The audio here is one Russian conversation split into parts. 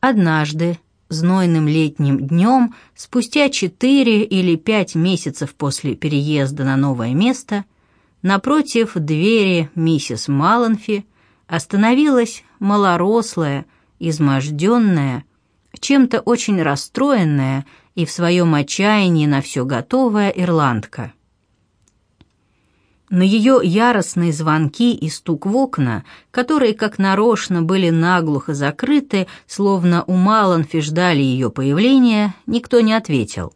Однажды, знойным летним днем, спустя четыре или пять месяцев после переезда на новое место, напротив двери миссис Маланфи остановилась малорослая, изможденная, чем-то очень расстроенная и в своем отчаянии на все готовая ирландка. На ее яростные звонки и стук в окна, которые как нарочно были наглухо закрыты, словно у Маланфи ждали ее появления, никто не ответил.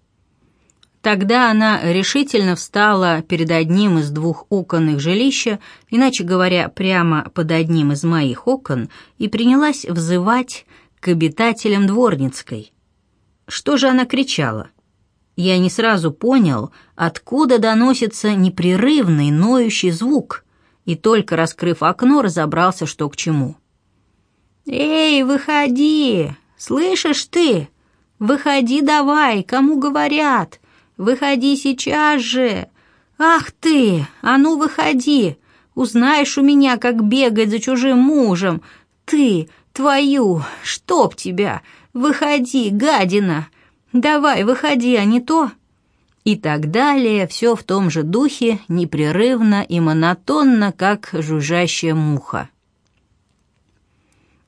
Тогда она решительно встала перед одним из двух окон их жилища, иначе говоря, прямо под одним из моих окон, и принялась взывать к обитателям Дворницкой. Что же она кричала? Я не сразу понял, откуда доносится непрерывный ноющий звук, и только раскрыв окно, разобрался, что к чему. «Эй, выходи! Слышишь ты? Выходи давай, кому говорят! Выходи сейчас же! Ах ты! А ну, выходи! Узнаешь у меня, как бегать за чужим мужем! Ты, твою, чтоб тебя! Выходи, гадина! Давай, выходи, а не то!» И так далее, все в том же духе, непрерывно и монотонно, как жужжащая муха.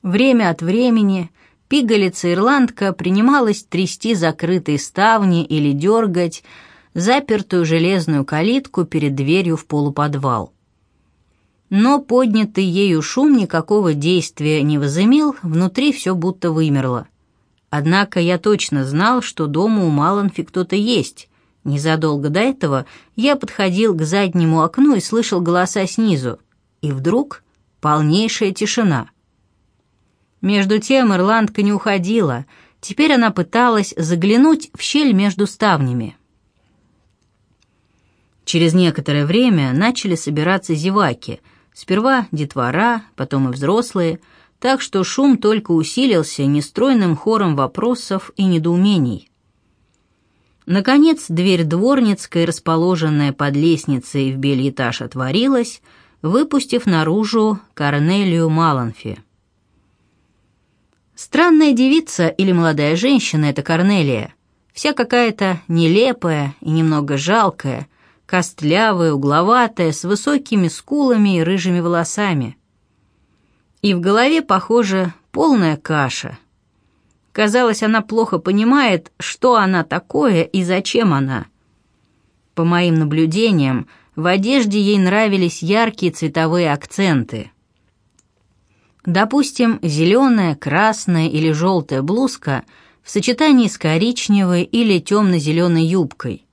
Время от времени пигалица-ирландка принималась трясти закрытые ставни или дергать запертую железную калитку перед дверью в полуподвал. Но поднятый ею шум никакого действия не возымел, внутри все будто вымерло. Однако я точно знал, что дома у Маланфи кто-то есть. Незадолго до этого я подходил к заднему окну и слышал голоса снизу. И вдруг полнейшая тишина. Между тем ирландка не уходила. Теперь она пыталась заглянуть в щель между ставнями. Через некоторое время начали собираться зеваки. Сперва детвора, потом и взрослые — так что шум только усилился нестройным хором вопросов и недоумений. Наконец, дверь дворницкой, расположенная под лестницей в бельэтаж, отворилась, выпустив наружу Корнелию Маланфи. Странная девица или молодая женщина — это Корнелия. Вся какая-то нелепая и немного жалкая, костлявая, угловатая, с высокими скулами и рыжими волосами — и в голове, похоже, полная каша. Казалось, она плохо понимает, что она такое и зачем она. По моим наблюдениям, в одежде ей нравились яркие цветовые акценты. Допустим, зеленая, красная или желтая блузка в сочетании с коричневой или темно-зеленой юбкой.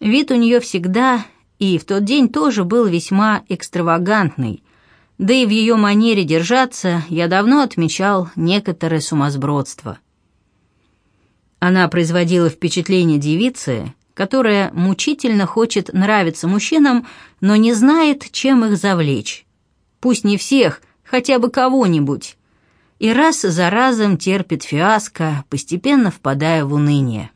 Вид у нее всегда и в тот день тоже был весьма экстравагантный, да и в ее манере держаться я давно отмечал некоторое сумасбродство. Она производила впечатление девицы, которая мучительно хочет нравиться мужчинам, но не знает, чем их завлечь. Пусть не всех, хотя бы кого-нибудь. И раз за разом терпит фиаско, постепенно впадая в уныние.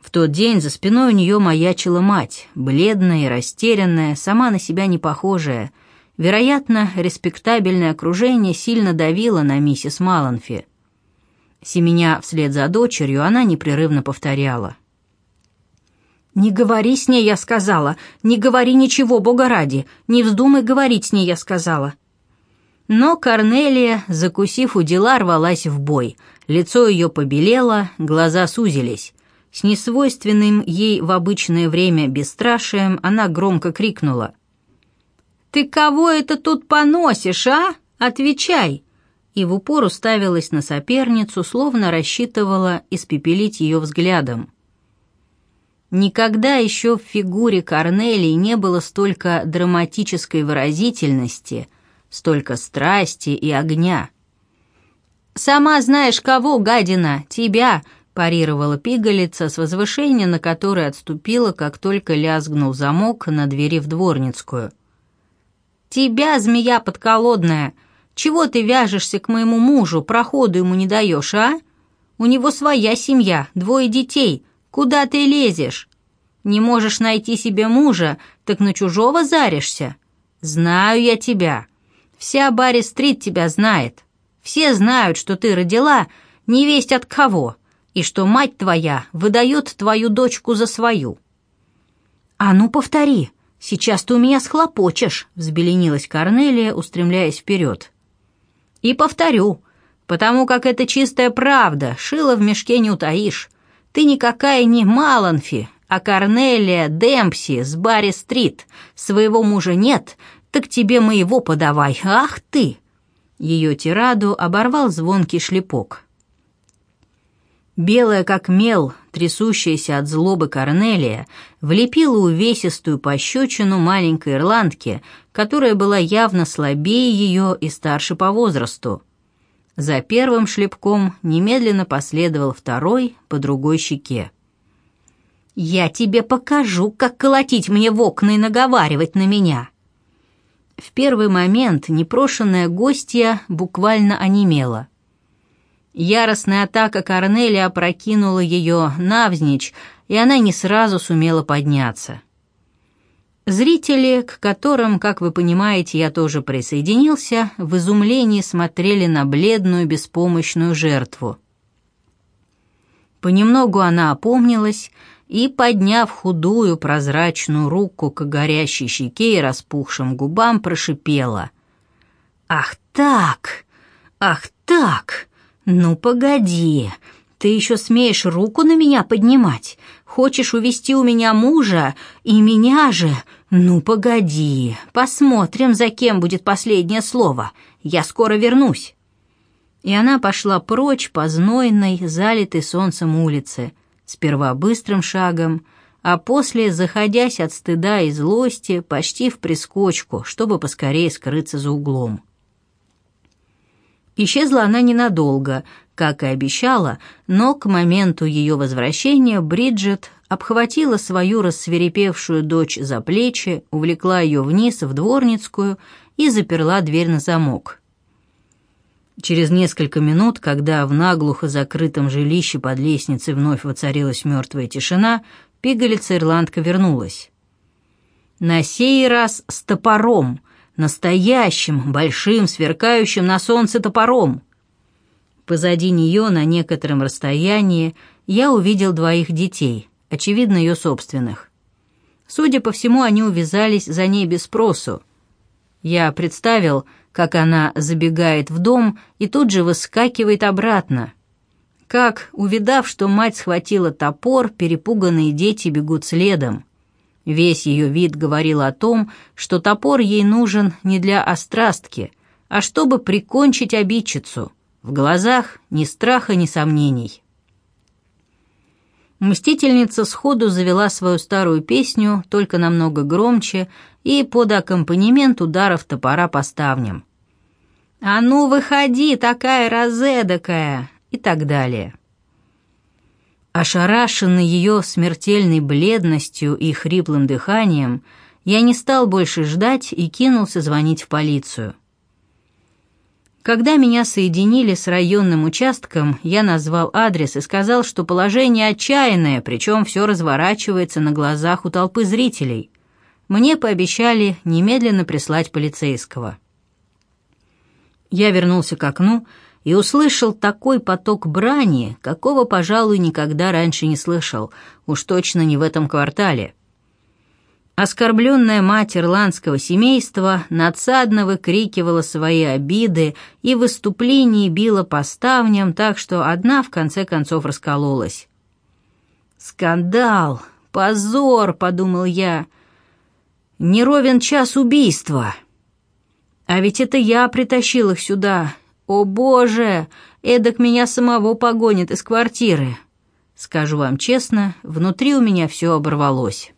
В тот день за спиной у нее маячила мать, бледная и растерянная, сама на себя не похожая — Вероятно, респектабельное окружение сильно давило на миссис Маланфи. Семеня вслед за дочерью, она непрерывно повторяла. «Не говори с ней, я сказала. Не говори ничего, Бога ради. Не вздумай говорить с ней, я сказала». Но Корнелия, закусив у дела, рвалась в бой. Лицо ее побелело, глаза сузились. С несвойственным ей в обычное время бесстрашием она громко крикнула — «Ты кого это тут поносишь, а? Отвечай!» И в упор уставилась на соперницу, словно рассчитывала испепелить ее взглядом. Никогда еще в фигуре Корнелии не было столько драматической выразительности, столько страсти и огня. «Сама знаешь кого, гадина, тебя!» парировала пигалица с возвышения, на которое отступила, как только лязгнул замок на двери в дворницкую – «Тебя, змея подколодная! Чего ты вяжешься к моему мужу, проходу ему не даешь, а? У него своя семья, двое детей. Куда ты лезешь? Не можешь найти себе мужа, так на чужого заришься? Знаю я тебя. Вся Барри-стрит тебя знает. Все знают, что ты родила невесть от кого, и что мать твоя выдает твою дочку за свою». «А ну, повтори, сейчас ты у меня схлопочешь», — взбеленилась Корнелия, устремляясь вперед. «И повторю, потому как это чистая правда, шила в мешке не утаишь. Ты никакая не Маланфи, а Корнелия Демпси с Барри-стрит. Своего мужа нет, так тебе моего подавай, ах ты!» Ее тираду оборвал звонкий шлепок. Белая как мел, трясущаяся от злобы Корнелия, влепила увесистую пощечину маленькой ирландке, которая была явно слабее ее и старше по возрасту. За первым шлепком немедленно последовал второй по другой щеке. «Я тебе покажу, как колотить мне в окна и наговаривать на меня!» В первый момент непрошенная гостья буквально онемела. Яростная атака Корнелия опрокинула ее навзничь, и она не сразу сумела подняться. Зрители, к которым, как вы понимаете, я тоже присоединился, в изумлении смотрели на бледную беспомощную жертву. Понемногу она опомнилась и, подняв худую прозрачную руку к горящей щеке и распухшим губам, прошипела. «Ах так! Ах так! Ну, погоди! Ты еще смеешь руку на меня поднимать? Хочешь увести у меня мужа и меня же? Ну, погоди! Посмотрим, за кем будет последнее слово. Я скоро вернусь!» И она пошла прочь по знойной, залитой солнцем улице — сперва быстрым шагом, а после, заходясь от стыда и злости, почти в прискочку, чтобы поскорее скрыться за углом. Исчезла она ненадолго, как и обещала, но к моменту ее возвращения Бриджит обхватила свою рассверепевшую дочь за плечи, увлекла ее вниз в дворницкую и заперла дверь на замок. Через несколько минут, когда в наглухо закрытом жилище под лестницей вновь воцарилась мертвая тишина, пигалица-ирландка вернулась. На сей раз с топором, настоящим, большим, сверкающим на солнце топором. Позади нее, на некотором расстоянии, я увидел двоих детей, очевидно, ее собственных. Судя по всему, они увязались за ней без спросу. Я представил, как она забегает в дом и тут же выскакивает обратно. Как, увидав, что мать схватила топор, перепуганные дети бегут следом. Весь ее вид говорил о том, что топор ей нужен не для острастки, а чтобы прикончить обидчицу. В глазах ни страха, ни сомнений. Мстительница сходу завела свою старую песню, только намного громче, и под аккомпанемент ударов топора по ставням. «А ну, выходи, такая разэдакая!» и так далее. Ошарашенный ее смертельной бледностью и хриплым дыханием, я не стал больше ждать и кинулся звонить в полицию. Когда меня соединили с районным участком, я назвал адрес и сказал, что положение отчаянное, причем все разворачивается на глазах у толпы зрителей. Мне пообещали немедленно прислать полицейского. Я вернулся к окну и услышал такой поток брани, какого, пожалуй, никогда раньше не слышал, уж точно не в этом квартале. Оскорбленная мать ирландского семейства надсадно выкрикивала свои обиды и в выступлении била по ставням так, что одна в конце концов раскололась. «Скандал! Позор!» — подумал я. «Не ровен час убийства!» А ведь это я притащил их сюда. О, Боже! Эдак меня самого погонит из квартиры. Скажу вам честно, внутри у меня все оборвалось.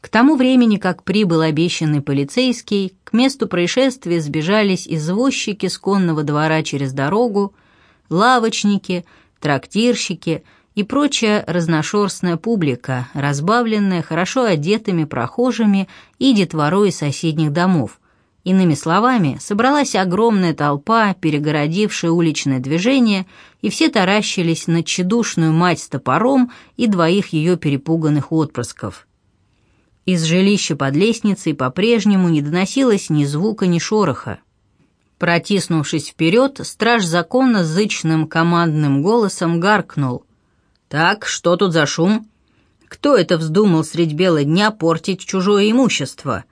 К тому времени, как прибыл обещанный полицейский, к месту происшествия сбежались извозчики с конного двора через дорогу, лавочники, трактирщики — и прочая разношерстная публика, разбавленная хорошо одетыми прохожими и детворой соседних домов. Иными словами, собралась огромная толпа, перегородившая уличное движение, и все таращились на тщедушную мать с топором и двоих ее перепуганных отпрысков. Из жилища под лестницей по-прежнему не доносилось ни звука, ни шороха. Протиснувшись вперед, страж закона зычным командным голосом гаркнул. «Так, что тут за шум? Кто это вздумал средь бела дня портить чужое имущество?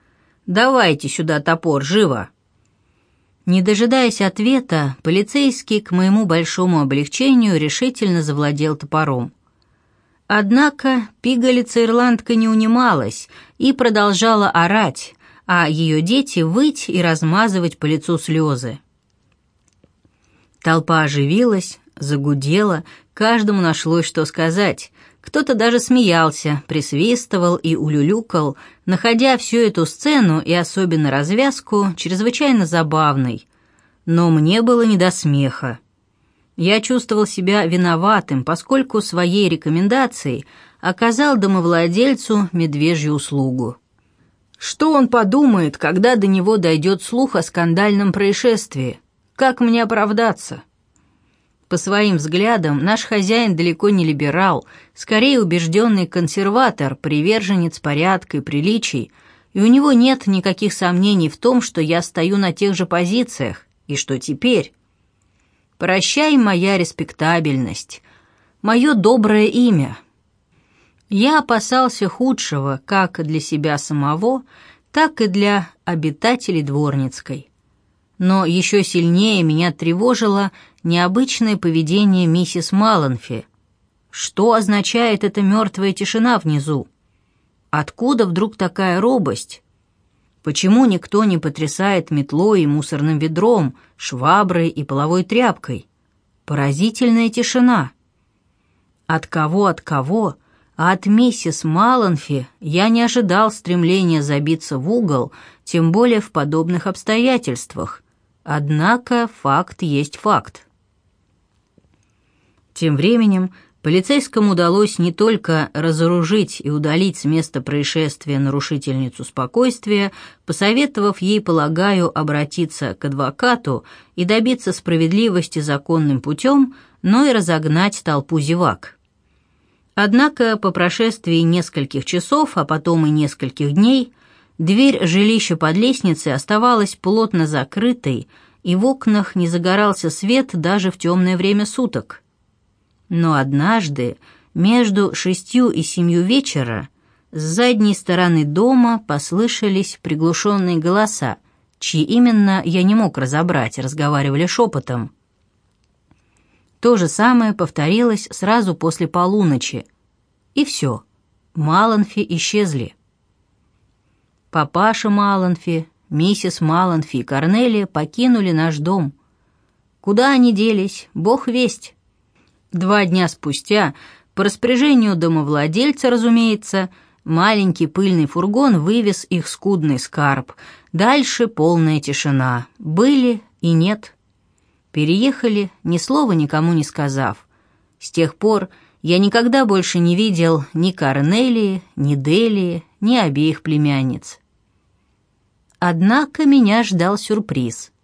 Давайте сюда топор, живо!» Не дожидаясь ответа, полицейский, к моему большому облегчению, решительно завладел топором. Однако пигалица-ирландка не унималась и продолжала орать, а ее дети выть и размазывать по лицу слезы. Толпа оживилась, загудела, каждому нашлось что сказать. Кто-то даже смеялся, присвистывал и улюлюкал, находя всю эту сцену и особенно развязку чрезвычайно забавной. Но мне было не до смеха. Я чувствовал себя виноватым, поскольку своей рекомендацией оказал домовладельцу медвежью услугу. Что он подумает, когда до него дойдет слух о скандальном происшествии? Как мне оправдаться? По своим взглядам, наш хозяин далеко не либерал, скорее убежденный консерватор, приверженец порядка и приличий, и у него нет никаких сомнений в том, что я стою на тех же позициях, и что теперь, Прощай, моя респектабельность, мое доброе имя. Я опасался худшего как для себя самого, так и для обитателей Дворницкой. Но еще сильнее меня тревожило необычное поведение миссис Маланфи. Что означает эта мертвая тишина внизу? Откуда вдруг такая робость? Почему никто не потрясает метлой и мусорным ведром, шваброй и половой тряпкой? Поразительная тишина. От кого, от кого, а от миссис Маланфи я не ожидал стремления забиться в угол, тем более в подобных обстоятельствах. Однако факт есть факт. Тем временем Полицейскому удалось не только разоружить и удалить с места происшествия нарушительницу спокойствия, посоветовав ей, полагаю, обратиться к адвокату и добиться справедливости законным путем, но и разогнать толпу зевак. Однако по прошествии нескольких часов, а потом и нескольких дней, дверь жилища под лестницей оставалась плотно закрытой, и в окнах не загорался свет даже в темное время суток – но однажды, между шестью и семью вечера, с задней стороны дома послышались приглушенные голоса, чьи именно я не мог разобрать, разговаривали шепотом. То же самое повторилось сразу после полуночи. И все, Маланфи исчезли. Папаша Маланфи, миссис Маланфи и Корнелия покинули наш дом. Куда они делись, бог весть. Два дня спустя, по распоряжению домовладельца, разумеется, маленький пыльный фургон вывез их скудный скарб. Дальше полная тишина. Были и нет. Переехали, ни слова никому не сказав. С тех пор я никогда больше не видел ни Корнелии, ни Делии, ни обеих племянниц. Однако меня ждал сюрприз —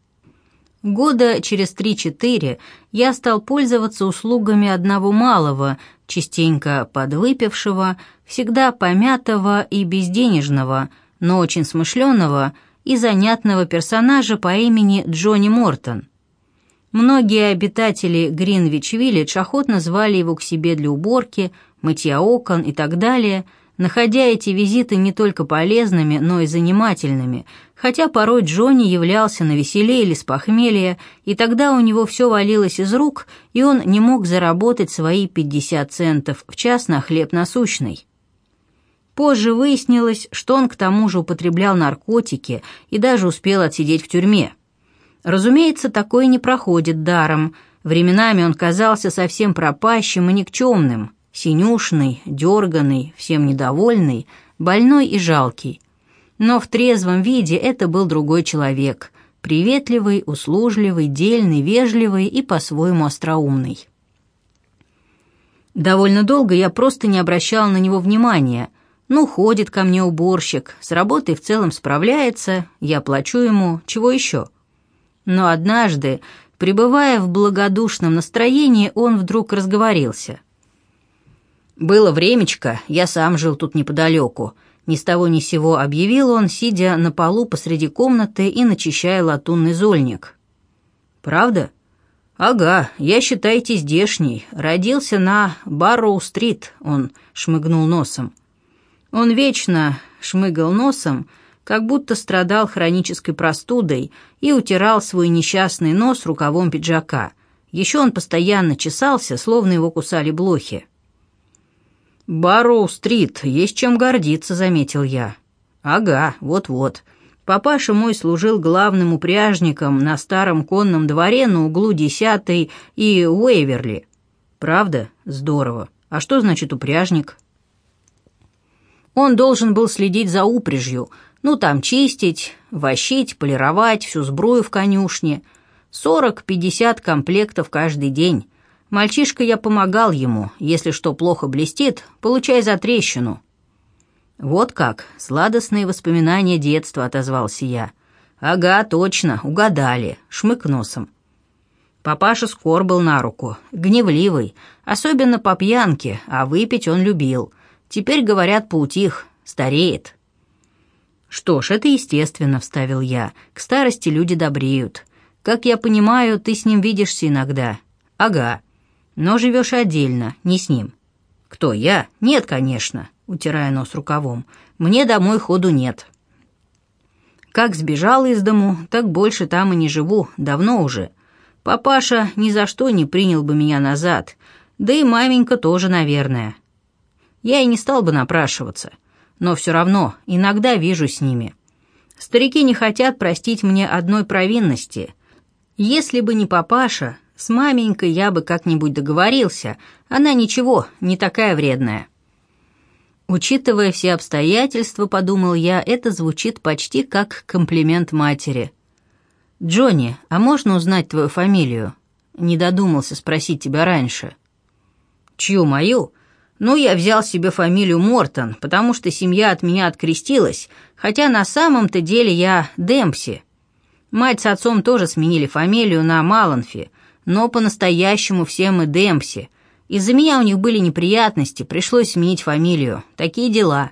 Года через три-четыре я стал пользоваться услугами одного малого, частенько подвыпившего, всегда помятого и безденежного, но очень смышленого и занятного персонажа по имени Джонни Мортон. Многие обитатели Гринвич-Виллидж охотно звали его к себе для уборки, мытья окон и так далее – находя эти визиты не только полезными, но и занимательными, хотя порой Джонни являлся на веселе или с похмелья, и тогда у него все валилось из рук, и он не мог заработать свои 50 центов в час на хлеб насущный. Позже выяснилось, что он к тому же употреблял наркотики и даже успел отсидеть в тюрьме. Разумеется, такое не проходит даром. Временами он казался совсем пропащим и никчемным, синюшный, дерганный, всем недовольный, больной и жалкий. Но в трезвом виде это был другой человек, приветливый, услужливый, дельный, вежливый и по-своему остроумный. Довольно долго я просто не обращал на него внимания. Ну, ходит ко мне уборщик, с работой в целом справляется, я плачу ему, чего еще? Но однажды, пребывая в благодушном настроении, он вдруг разговорился. «Было времечко, я сам жил тут неподалеку», ни с того ни сего объявил он, сидя на полу посреди комнаты и начищая латунный зольник. «Правда?» «Ага, я, считайте, здешний. Родился на Барроу-стрит», — он шмыгнул носом. Он вечно шмыгал носом, как будто страдал хронической простудой и утирал свой несчастный нос рукавом пиджака. Еще он постоянно чесался, словно его кусали блохи. «Барроу-стрит, есть чем гордиться», — заметил я. «Ага, вот-вот. Папаша мой служил главным упряжником на старом конном дворе на углу Десятой и Уэйверли. Правда? Здорово. А что значит упряжник?» Он должен был следить за упряжью, ну там чистить, вощить, полировать, всю сбрую в конюшне. Сорок-пятьдесят комплектов каждый день. Мальчишка я помогал ему. Если что плохо блестит, получай за трещину. Вот как, сладостные воспоминания детства, отозвался я. Ага, точно, угадали, шмык носом. Папаша скор был на руку, гневливый, особенно по пьянке, а выпить он любил. Теперь, говорят, поутих, стареет. «Что ж, это естественно», — вставил я. «К старости люди добреют. Как я понимаю, ты с ним видишься иногда». «Ага но живешь отдельно, не с ним». «Кто, я? Нет, конечно», — утирая нос рукавом. «Мне домой ходу нет». Как сбежал из дому, так больше там и не живу, давно уже. Папаша ни за что не принял бы меня назад, да и маменька тоже, наверное. Я и не стал бы напрашиваться, но все равно иногда вижу с ними. Старики не хотят простить мне одной провинности. Если бы не папаша, с маменькой я бы как-нибудь договорился. Она ничего, не такая вредная. Учитывая все обстоятельства, подумал я, это звучит почти как комплимент матери. «Джонни, а можно узнать твою фамилию?» Не додумался спросить тебя раньше. «Чью мою?» «Ну, я взял себе фамилию Мортон, потому что семья от меня открестилась, хотя на самом-то деле я Демпси. Мать с отцом тоже сменили фамилию на Маланфи, но по-настоящему все мы Демпси. Из-за меня у них были неприятности, пришлось сменить фамилию. Такие дела».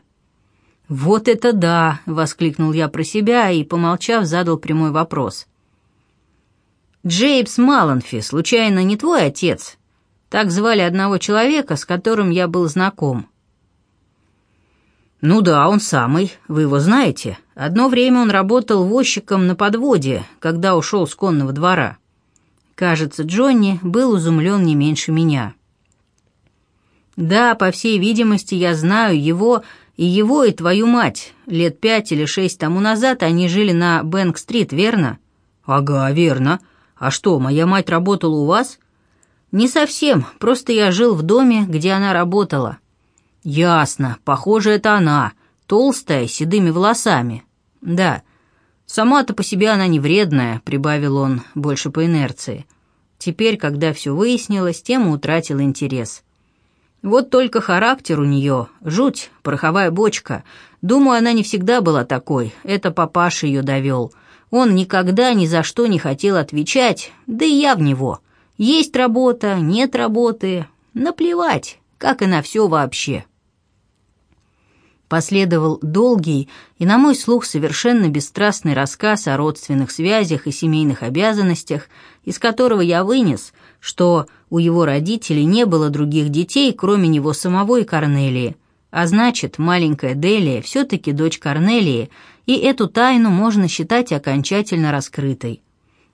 «Вот это да!» — воскликнул я про себя и, помолчав, задал прямой вопрос. «Джейбс Маланфи, случайно не твой отец?» Так звали одного человека, с которым я был знаком. «Ну да, он самый. Вы его знаете? Одно время он работал возчиком на подводе, когда ушел с конного двора». Кажется, Джонни был изумлен не меньше меня. «Да, по всей видимости, я знаю его и его, и твою мать. Лет пять или шесть тому назад они жили на Бэнк-стрит, верно?» «Ага, верно. А что, моя мать работала у вас?» «Не совсем, просто я жил в доме, где она работала». «Ясно, похоже, это она, толстая, с седыми волосами». «Да, «Сама-то по себе она не вредная», — прибавил он, больше по инерции. Теперь, когда все выяснилось, тема утратила интерес. Вот только характер у нее, жуть, пороховая бочка. Думаю, она не всегда была такой, это папаша ее довел. Он никогда ни за что не хотел отвечать, да и я в него. Есть работа, нет работы, наплевать, как и на все вообще». Последовал долгий и, на мой слух, совершенно бесстрастный рассказ о родственных связях и семейных обязанностях, из которого я вынес, что у его родителей не было других детей, кроме него самого и Корнелии, а значит, маленькая Делия все-таки дочь Корнелии, и эту тайну можно считать окончательно раскрытой.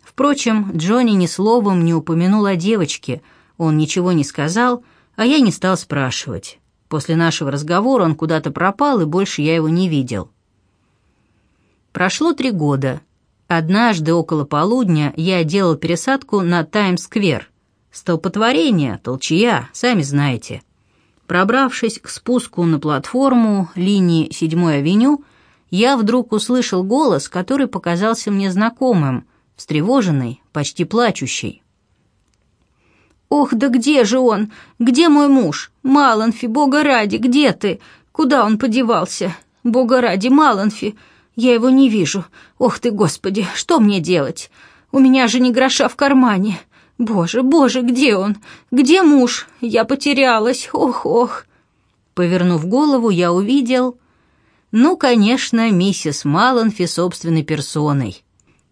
Впрочем, Джонни ни словом не упомянул о девочке, он ничего не сказал, а я не стал спрашивать. После нашего разговора он куда-то пропал, и больше я его не видел. Прошло три года. Однажды около полудня я делал пересадку на Таймс-сквер. Столпотворение, толчья, сами знаете. Пробравшись к спуску на платформу линии 7-й авеню, я вдруг услышал голос, который показался мне знакомым, встревоженный, почти плачущий. «Ох, да где же он? Где мой муж? Маланфи, бога ради, где ты? Куда он подевался? Бога ради, Маланфи, я его не вижу. Ох ты, Господи, что мне делать? У меня же ни гроша в кармане. Боже, боже, где он? Где муж? Я потерялась, ох, ох». Повернув голову, я увидел... Ну, конечно, миссис Маланфи собственной персоной.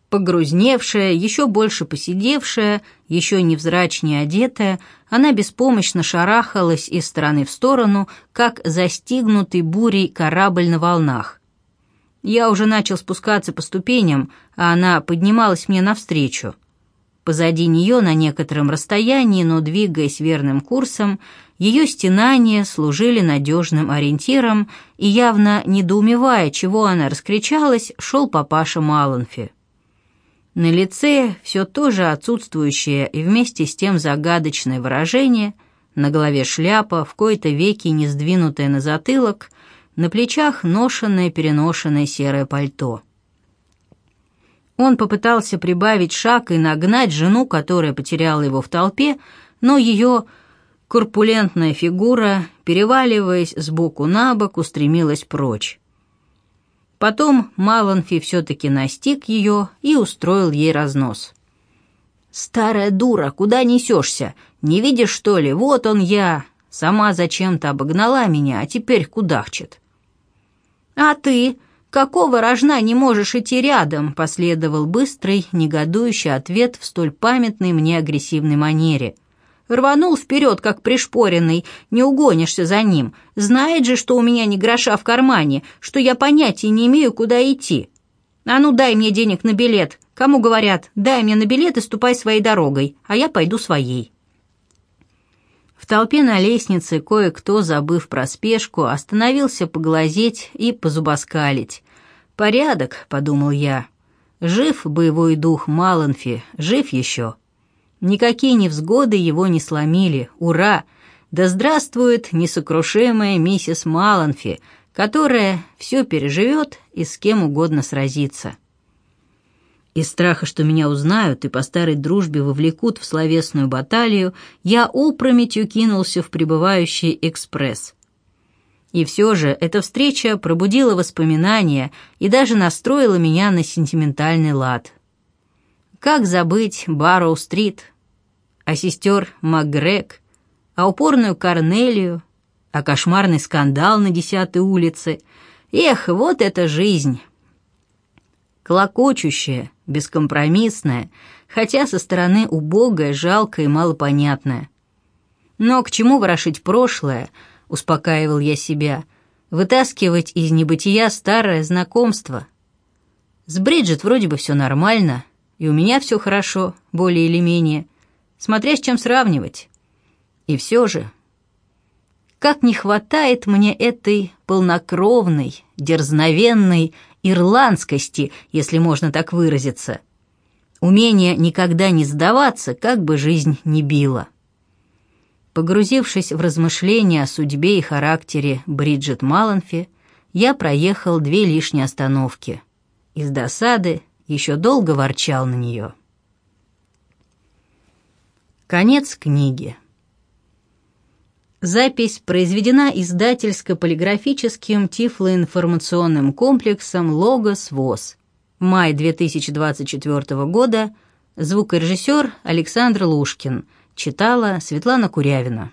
Погрузневшая, еще больше посидевшая, еще невзрачнее одетая, она беспомощно шарахалась из стороны в сторону, как застигнутый бурей корабль на волнах. Я уже начал спускаться по ступеням, а она поднималась мне навстречу. Позади нее на некотором расстоянии, но двигаясь верным курсом, ее стенания служили надежным ориентиром, и явно недоумевая, чего она раскричалась, шел папаша Маланфи. На лице все тоже отсутствующее и вместе с тем загадочное выражение, на голове шляпа, в кои-то веки не сдвинутая на затылок, на плечах ношенное-переношенное серое пальто. Он попытался прибавить шаг и нагнать жену, которая потеряла его в толпе, но ее корпулентная фигура, переваливаясь с боку на бок, устремилась прочь. Потом Маланфи все-таки настиг ее и устроил ей разнос. «Старая дура, куда несешься? Не видишь, что ли? Вот он я. Сама зачем-то обогнала меня, а теперь кудахчет». «А ты? Какого рожна не можешь идти рядом?» последовал быстрый, негодующий ответ в столь памятной мне агрессивной манере – Рванул вперед, как пришпоренный, не угонишься за ним. Знает же, что у меня ни гроша в кармане, что я понятия не имею, куда идти. А ну, дай мне денег на билет. Кому говорят, дай мне на билет и ступай своей дорогой, а я пойду своей. В толпе на лестнице кое-кто, забыв про спешку, остановился поглазеть и позубоскалить. «Порядок», — подумал я. «Жив боевой дух Маланфи, жив еще». Никакие невзгоды его не сломили. Ура! Да здравствует несокрушимая миссис Маланфи, которая все переживет и с кем угодно сразится. Из страха, что меня узнают и по старой дружбе вовлекут в словесную баталию, я опрометью кинулся в прибывающий экспресс. И все же эта встреча пробудила воспоминания и даже настроила меня на сентиментальный лад. Как забыть Барроу-стрит, а сестер МакГрег, а упорную Корнелию, а кошмарный скандал на десятой улице. Эх, вот это жизнь! Клокочущая, бескомпромиссная, хотя со стороны убогая, жалкая и малопонятная. Но к чему ворошить прошлое, успокаивал я себя, вытаскивать из небытия старое знакомство. С Бриджит вроде бы все нормально — и у меня все хорошо, более или менее, смотря с чем сравнивать. И все же, как не хватает мне этой полнокровной, дерзновенной ирландскости, если можно так выразиться. Умение никогда не сдаваться, как бы жизнь ни била. Погрузившись в размышления о судьбе и характере Бриджит Маланфи, я проехал две лишние остановки. Из досады еще долго ворчал на нее. Конец книги. Запись произведена издательско-полиграфическим тифлоинформационным комплексом «Логос ВОЗ». Май 2024 года. Звукорежиссер Александр Лушкин. Читала Светлана Курявина.